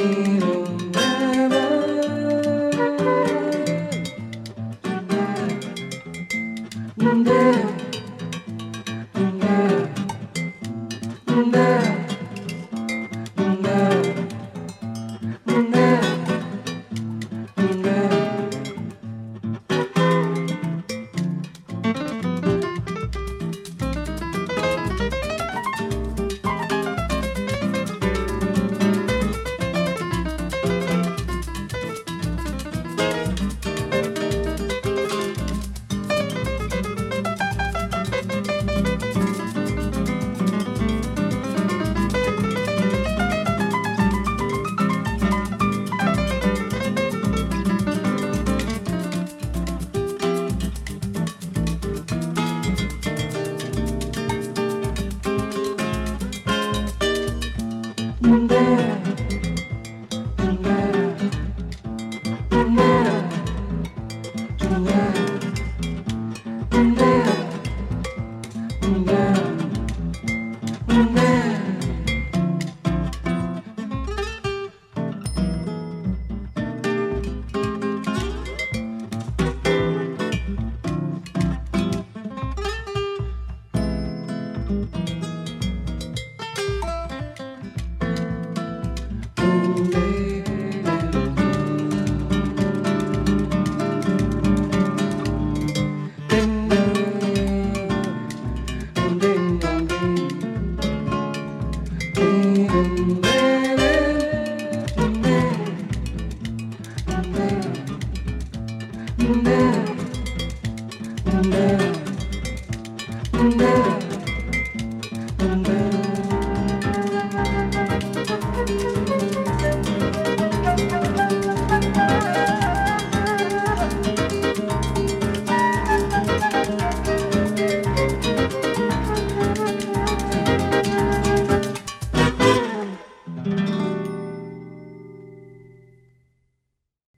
never Yeah. Thank